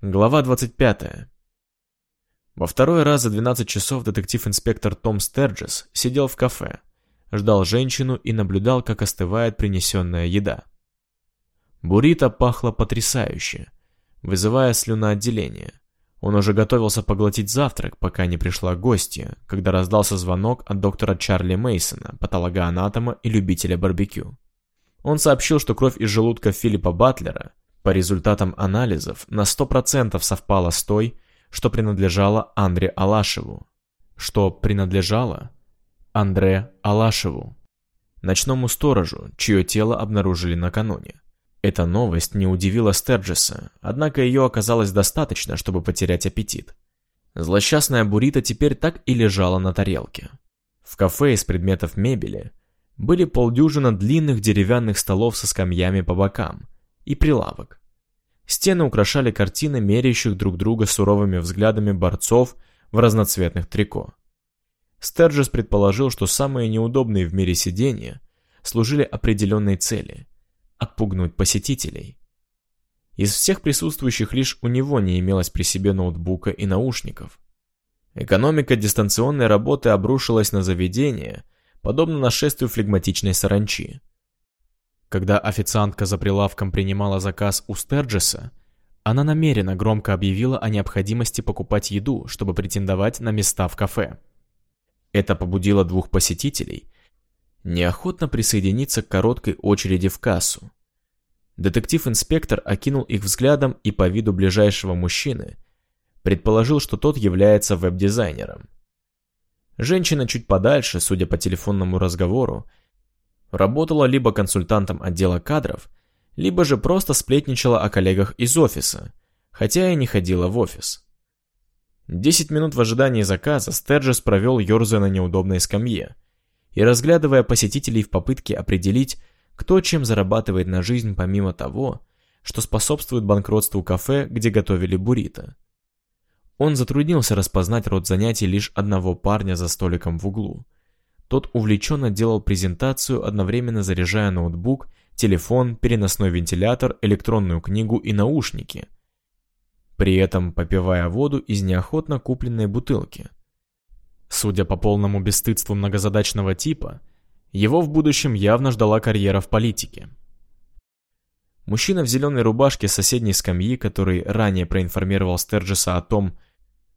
Глава 25. Во второй раз за 12 часов детектив-инспектор Том Стерджес сидел в кафе, ждал женщину и наблюдал, как остывает принесенная еда. Буррито пахло потрясающе, вызывая слюноотделение. Он уже готовился поглотить завтрак, пока не пришла гостья, когда раздался звонок от доктора Чарли Мейсона, патологоанатома и любителя барбекю. Он сообщил, что кровь из желудка Филиппа Батлера по результатам анализов на 100% совпала с той, что принадлежала Андре Алашеву. Что принадлежало Андре Алашеву, ночному сторожу, чье тело обнаружили накануне. Эта новость не удивила Стерджеса, однако ее оказалось достаточно, чтобы потерять аппетит. Злосчастная буррито теперь так и лежала на тарелке. В кафе из предметов мебели были полдюжина длинных деревянных столов со скамьями по бокам и прилавок. Стены украшали картины меряющих друг друга суровыми взглядами борцов в разноцветных трико. Стерджес предположил, что самые неудобные в мире сиденья служили определенной цели – отпугнуть посетителей. Из всех присутствующих лишь у него не имелось при себе ноутбука и наушников. Экономика дистанционной работы обрушилась на заведение – подобно нашествию флегматичной саранчи. Когда официантка за прилавком принимала заказ у Стерджеса, она намеренно громко объявила о необходимости покупать еду, чтобы претендовать на места в кафе. Это побудило двух посетителей неохотно присоединиться к короткой очереди в кассу. Детектив-инспектор окинул их взглядом и по виду ближайшего мужчины предположил, что тот является веб-дизайнером. Женщина чуть подальше, судя по телефонному разговору, работала либо консультантом отдела кадров, либо же просто сплетничала о коллегах из офиса, хотя и не ходила в офис. Десять минут в ожидании заказа Стерджес провел ерзая на неудобной скамье и разглядывая посетителей в попытке определить, кто чем зарабатывает на жизнь помимо того, что способствует банкротству кафе, где готовили буррито. Он затруднился распознать род занятий лишь одного парня за столиком в углу. Тот увлеченно делал презентацию, одновременно заряжая ноутбук, телефон, переносной вентилятор, электронную книгу и наушники, при этом попивая воду из неохотно купленной бутылки. Судя по полному бесстыдству многозадачного типа, его в будущем явно ждала карьера в политике. Мужчина в зеленой рубашке соседней скамьи, который ранее проинформировал Стерджеса о том,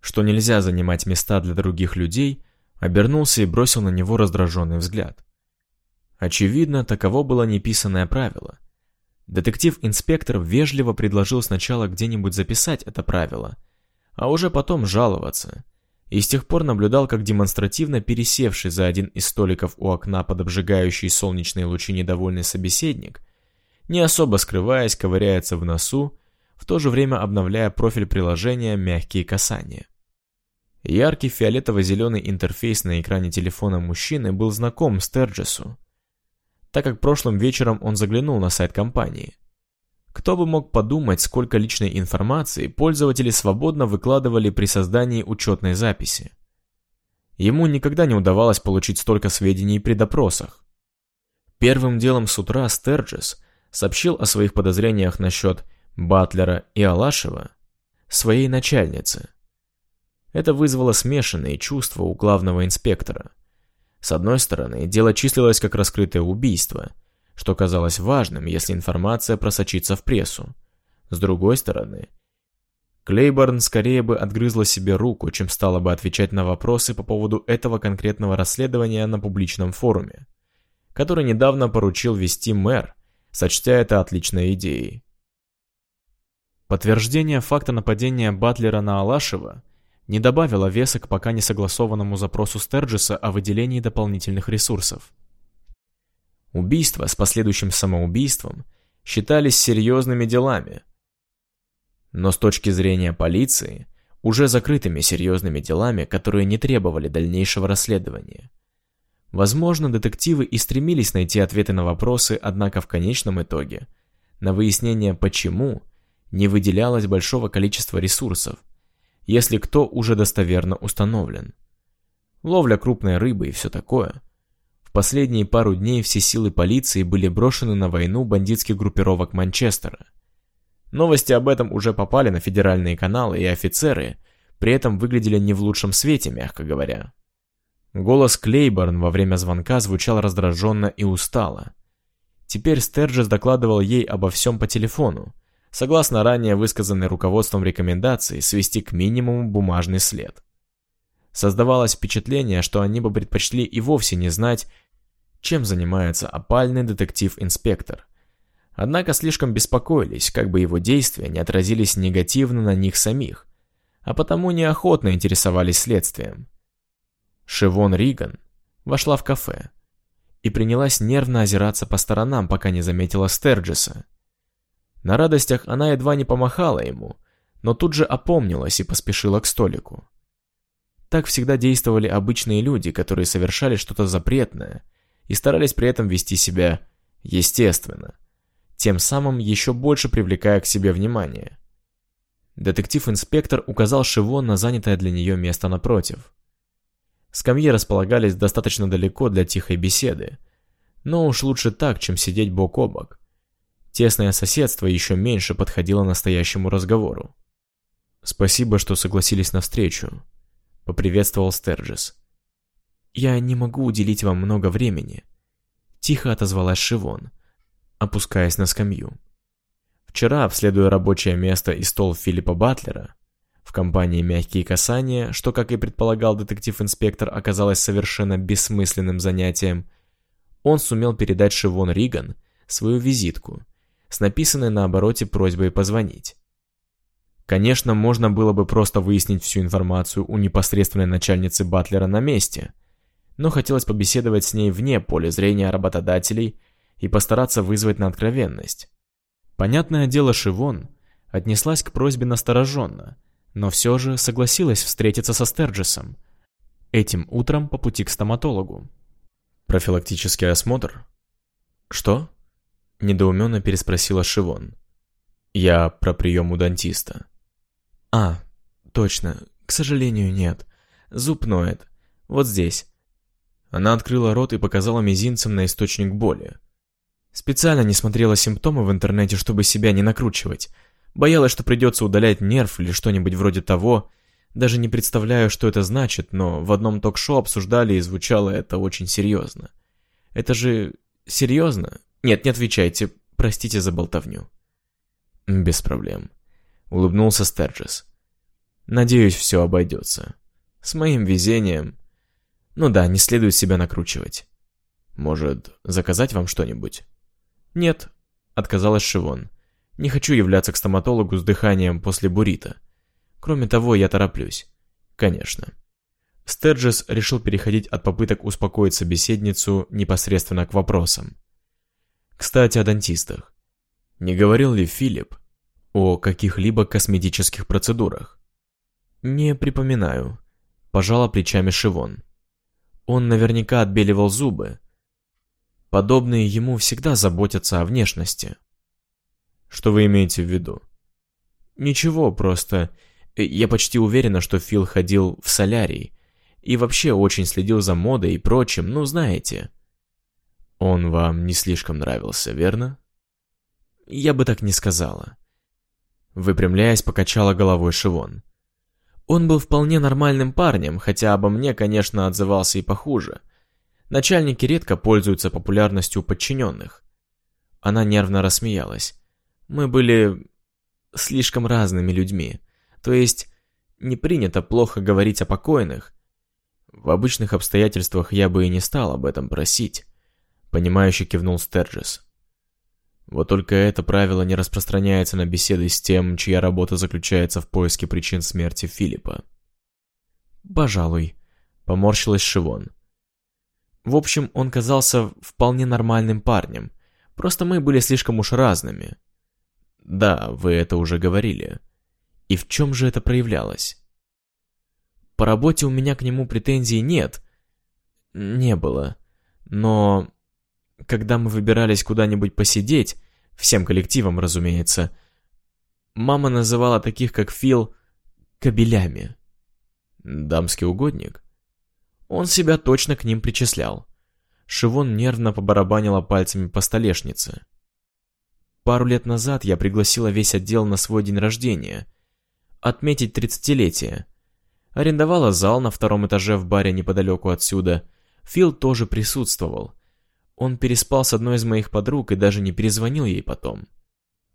что нельзя занимать места для других людей, обернулся и бросил на него раздраженный взгляд. Очевидно, таково было неписанное правило. Детектив-инспектор вежливо предложил сначала где-нибудь записать это правило, а уже потом жаловаться, и с тех пор наблюдал, как демонстративно пересевший за один из столиков у окна под обжигающие солнечные лучи недовольный собеседник, не особо скрываясь, ковыряется в носу в то же время обновляя профиль приложения «Мягкие касания». Яркий фиолетово-зеленый интерфейс на экране телефона мужчины был знаком Стерджесу, так как прошлым вечером он заглянул на сайт компании. Кто бы мог подумать, сколько личной информации пользователи свободно выкладывали при создании учетной записи. Ему никогда не удавалось получить столько сведений при допросах. Первым делом с утра Стерджес сообщил о своих подозрениях насчет Батлера и Алашева своей начальнице. Это вызвало смешанные чувства у главного инспектора. С одной стороны, дело числилось как раскрытое убийство, что казалось важным, если информация просочится в прессу. С другой стороны, Клейборн скорее бы отгрызла себе руку, чем стала бы отвечать на вопросы по поводу этого конкретного расследования на публичном форуме, который недавно поручил вести мэр, сочтя это отличной идеей. Подтверждение факта нападения Батлера на Алашева не добавило веса к пока не согласованному запросу Стерджеса о выделении дополнительных ресурсов. Убийства с последующим самоубийством считались серьезными делами, но с точки зрения полиции, уже закрытыми серьезными делами, которые не требовали дальнейшего расследования. Возможно, детективы и стремились найти ответы на вопросы, однако в конечном итоге на выяснение «почему» не выделялось большого количества ресурсов, если кто уже достоверно установлен. Ловля крупной рыбы и все такое. В последние пару дней все силы полиции были брошены на войну бандитских группировок Манчестера. Новости об этом уже попали на федеральные каналы, и офицеры при этом выглядели не в лучшем свете, мягко говоря. Голос Клейборн во время звонка звучал раздраженно и устало. Теперь Стерджес докладывал ей обо всем по телефону, согласно ранее высказанной руководством рекомендации свести к минимуму бумажный след. Создавалось впечатление, что они бы предпочли и вовсе не знать, чем занимается опальный детектив-инспектор. Однако слишком беспокоились, как бы его действия не отразились негативно на них самих, а потому неохотно интересовались следствием. Шивон Риган вошла в кафе и принялась нервно озираться по сторонам, пока не заметила Стерджеса. На радостях она едва не помахала ему, но тут же опомнилась и поспешила к столику. Так всегда действовали обычные люди, которые совершали что-то запретное и старались при этом вести себя естественно, тем самым еще больше привлекая к себе внимание. Детектив-инспектор указал Шивон на занятое для нее место напротив. Скамьи располагались достаточно далеко для тихой беседы, но уж лучше так, чем сидеть бок о бок. Тесное соседство еще меньше подходило настоящему разговору. «Спасибо, что согласились на встречу», — поприветствовал Стерджис. «Я не могу уделить вам много времени», — тихо отозвалась Шивон, опускаясь на скамью. Вчера, обследуя рабочее место и стол Филиппа Батлера, в компании «Мягкие касания», что, как и предполагал детектив-инспектор, оказалось совершенно бессмысленным занятием, он сумел передать Шивон Риган свою визитку с написанной на обороте просьбой позвонить. Конечно, можно было бы просто выяснить всю информацию у непосредственной начальницы Батлера на месте, но хотелось побеседовать с ней вне поля зрения работодателей и постараться вызвать на откровенность. Понятное дело, Шивон отнеслась к просьбе настороженно – но все же согласилась встретиться со Стерджесом. Этим утром по пути к стоматологу. Профилактический осмотр? Что? Недоуменно переспросила Шивон. Я про прием у дантиста. А, точно, к сожалению, нет. Зуб ноет. Вот здесь. Она открыла рот и показала мизинцем на источник боли. Специально не смотрела симптомы в интернете, чтобы себя не накручивать. Боялась, что придется удалять нерв или что-нибудь вроде того. Даже не представляю, что это значит, но в одном ток-шоу обсуждали и звучало это очень серьезно. Это же серьезно? Нет, не отвечайте, простите за болтовню. Без проблем. Улыбнулся Стерджес. Надеюсь, все обойдется. С моим везением... Ну да, не следует себя накручивать. Может, заказать вам что-нибудь? Нет, отказалась Шивон. Не хочу являться к стоматологу с дыханием после бурита. Кроме того, я тороплюсь. Конечно. Стерджес решил переходить от попыток успокоить собеседницу непосредственно к вопросам. Кстати, о дантистах. Не говорил ли Филипп о каких-либо косметических процедурах? Не припоминаю. Пожала плечами Шивон. Он наверняка отбеливал зубы. Подобные ему всегда заботятся о внешности. Что вы имеете в виду? Ничего, просто... Э, я почти уверена, что Фил ходил в солярий. И вообще очень следил за модой и прочим, ну знаете. Он вам не слишком нравился, верно? Я бы так не сказала. Выпрямляясь, покачала головой Шивон. Он был вполне нормальным парнем, хотя обо мне, конечно, отзывался и похуже. Начальники редко пользуются популярностью подчиненных. Она нервно рассмеялась. Мы были слишком разными людьми. То есть, не принято плохо говорить о покойных. В обычных обстоятельствах я бы и не стал об этом просить. Понимающе кивнул Стерджес. Вот только это правило не распространяется на беседы с тем, чья работа заключается в поиске причин смерти Филиппа. «Пожалуй», — поморщилась Шивон. В общем, он казался вполне нормальным парнем, просто мы были слишком уж разными. Да, вы это уже говорили. И в чем же это проявлялось? По работе у меня к нему претензий нет. Не было. Но когда мы выбирались куда-нибудь посидеть, всем коллективом, разумеется, мама называла таких, как Фил, кобелями. Дамский угодник? Он себя точно к ним причислял. Шивон нервно побарабанила пальцами по столешнице. Пару лет назад я пригласила весь отдел на свой день рождения. Отметить тридцатилетие. Арендовала зал на втором этаже в баре неподалеку отсюда. Фил тоже присутствовал. Он переспал с одной из моих подруг и даже не перезвонил ей потом.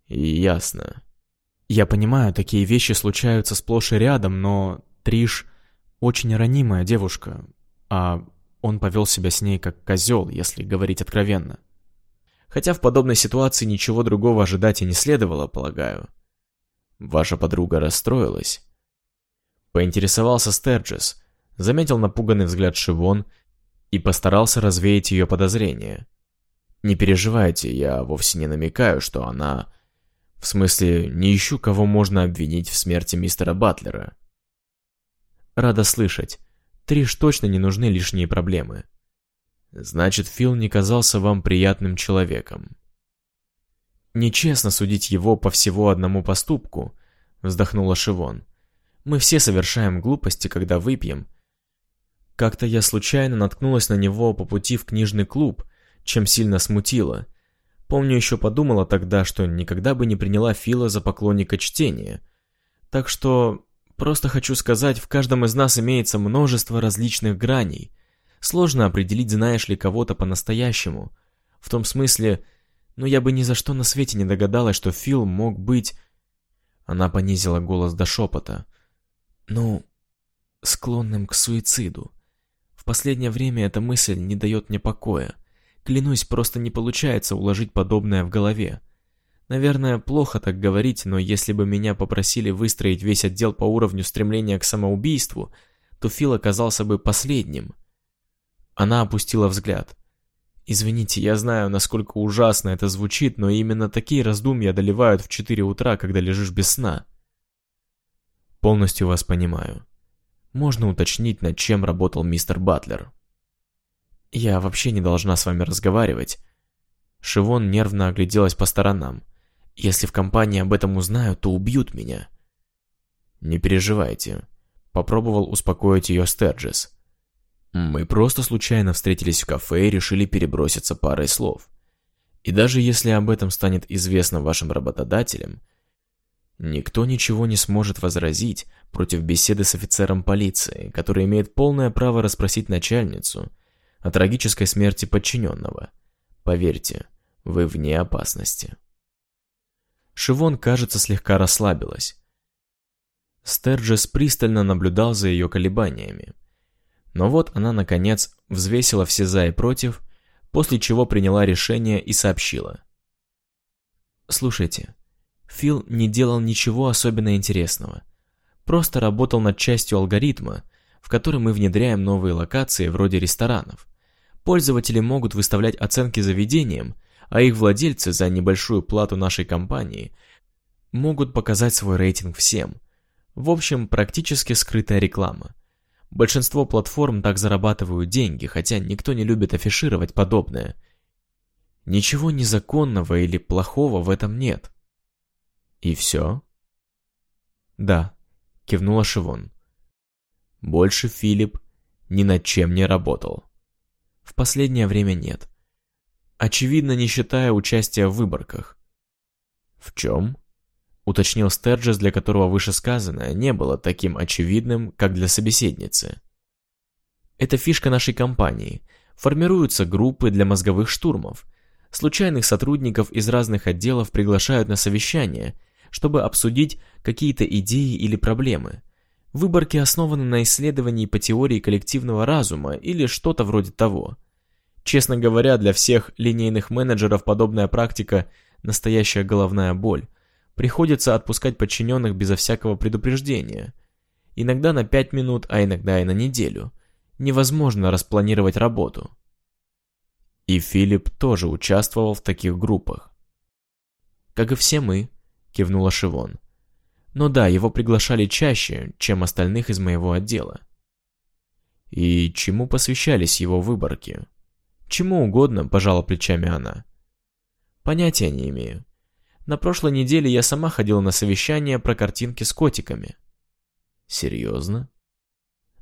Ясно. Я понимаю, такие вещи случаются сплошь и рядом, но Триш очень ранимая девушка, а он повел себя с ней как козел, если говорить откровенно. Хотя в подобной ситуации ничего другого ожидать и не следовало, полагаю. Ваша подруга расстроилась. Поинтересовался Стерджес, заметил напуганный взгляд Шивон и постарался развеять ее подозрения. Не переживайте, я вовсе не намекаю, что она... В смысле, не ищу, кого можно обвинить в смерти мистера Батлера. Рада слышать. Триш точно не нужны лишние проблемы. Значит, Фил не казался вам приятным человеком. Нечестно судить его по всего одному поступку, вздохнула Шивон. Мы все совершаем глупости, когда выпьем, как-то я случайно наткнулась на него по пути в книжный клуб, чем сильно смутила. Помню, еще подумала тогда, что никогда бы не приняла Фила за поклонника чтения. Так что просто хочу сказать, в каждом из нас имеется множество различных граней. Сложно определить, знаешь ли кого-то по-настоящему. В том смысле, но я бы ни за что на свете не догадалась, что Фил мог быть... Она понизила голос до шепота. Ну, склонным к суициду. Последнее время эта мысль не дает мне покоя. Клянусь, просто не получается уложить подобное в голове. Наверное, плохо так говорить, но если бы меня попросили выстроить весь отдел по уровню стремления к самоубийству, то Фил оказался бы последним. Она опустила взгляд. Извините, я знаю, насколько ужасно это звучит, но именно такие раздумья одолевают в 4 утра, когда лежишь без сна. Полностью вас понимаю. Можно уточнить, над чем работал мистер Батлер. Я вообще не должна с вами разговаривать. Шивон нервно огляделась по сторонам. Если в компании об этом узнают, то убьют меня. Не переживайте. Попробовал успокоить ее Стерджес. Мы просто случайно встретились в кафе и решили переброситься парой слов. И даже если об этом станет известно вашим работодателям, Никто ничего не сможет возразить против беседы с офицером полиции, который имеет полное право расспросить начальницу о трагической смерти подчиненного. Поверьте, вы вне опасности. Шивон, кажется, слегка расслабилась. Стерджес пристально наблюдал за ее колебаниями. Но вот она, наконец, взвесила все за и против, после чего приняла решение и сообщила. «Слушайте, Фил не делал ничего особенно интересного. Просто работал над частью алгоритма, в который мы внедряем новые локации вроде ресторанов. Пользователи могут выставлять оценки заведениям, а их владельцы за небольшую плату нашей компании могут показать свой рейтинг всем. В общем, практически скрытая реклама. Большинство платформ так зарабатывают деньги, хотя никто не любит афишировать подобное. Ничего незаконного или плохого в этом нет. «И все?» «Да», — кивнула Шивон. Больше Филипп ни над чем не работал. В последнее время нет. Очевидно, не считая участия в выборках. «В чем?» — уточнил Стерджес, для которого вышесказанное не было таким очевидным, как для собеседницы. «Это фишка нашей компании. Формируются группы для мозговых штурмов. Случайных сотрудников из разных отделов приглашают на совещание — чтобы обсудить какие-то идеи или проблемы. Выборки основаны на исследовании по теории коллективного разума или что-то вроде того. Честно говоря, для всех линейных менеджеров подобная практика – настоящая головная боль. Приходится отпускать подчиненных безо всякого предупреждения. Иногда на 5 минут, а иногда и на неделю. Невозможно распланировать работу. И Филипп тоже участвовал в таких группах. Как и все мы, кивнула Шивон. Но да, его приглашали чаще, чем остальных из моего отдела. И чему посвящались его выборки? Чему угодно, пожала плечами она. Понятия не имею. На прошлой неделе я сама ходила на совещание про картинки с котиками. Серьезно?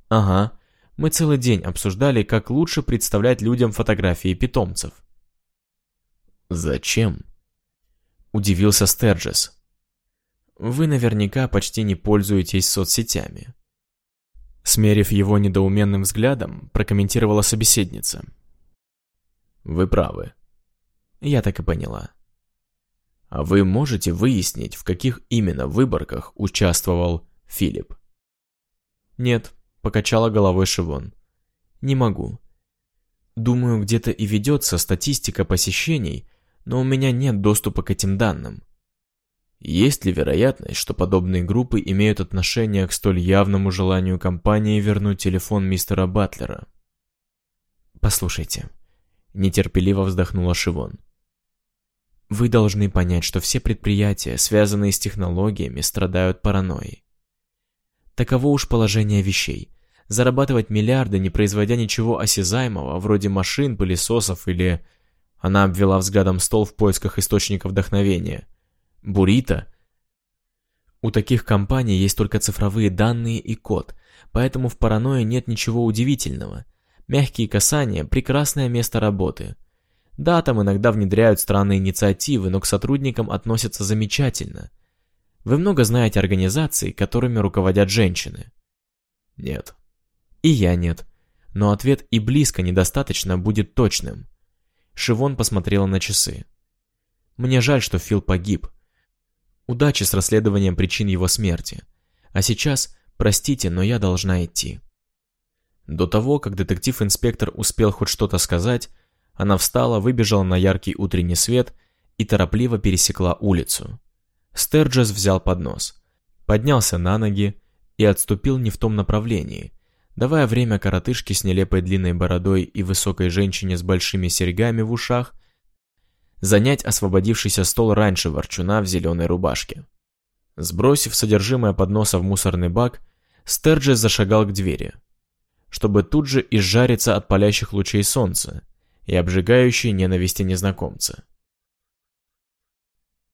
Ага. Мы целый день обсуждали, как лучше представлять людям фотографии питомцев. Зачем? Удивился Стерджес. Вы наверняка почти не пользуетесь соцсетями. Смерив его недоуменным взглядом, прокомментировала собеседница. Вы правы. Я так и поняла. А вы можете выяснить, в каких именно выборках участвовал Филипп? Нет, покачала головой Шивон. Не могу. Думаю, где-то и ведется статистика посещений, но у меня нет доступа к этим данным. Есть ли вероятность, что подобные группы имеют отношение к столь явному желанию компании вернуть телефон мистера Батлера? Послушайте, нетерпеливо вздохнула Шивон. Вы должны понять, что все предприятия, связанные с технологиями, страдают паранойей. Таково уж положение вещей. Зарабатывать миллиарды, не производя ничего осязаемого, вроде машин, пылесосов или... Она обвела взглядом стол в поисках источника вдохновения. Бурито. У таких компаний есть только цифровые данные и код, поэтому в паранойе нет ничего удивительного. Мягкие касания – прекрасное место работы. Да, там иногда внедряют странные инициативы, но к сотрудникам относятся замечательно. Вы много знаете организаций, которыми руководят женщины? Нет. И я нет. Но ответ и близко недостаточно будет точным. Шивон посмотрела на часы. Мне жаль, что Фил погиб. Удачи с расследованием причин его смерти. А сейчас, простите, но я должна идти. До того, как детектив-инспектор успел хоть что-то сказать, она встала, выбежала на яркий утренний свет и торопливо пересекла улицу. Стерджес взял поднос, поднялся на ноги и отступил не в том направлении, давая время коротышке с нелепой длинной бородой и высокой женщине с большими серьгами в ушах занять освободившийся стол раньше ворчуна в зеленой рубашке. Сбросив содержимое подноса в мусорный бак, Стерджес зашагал к двери, чтобы тут же изжариться от палящих лучей солнца и обжигающей ненависти незнакомца.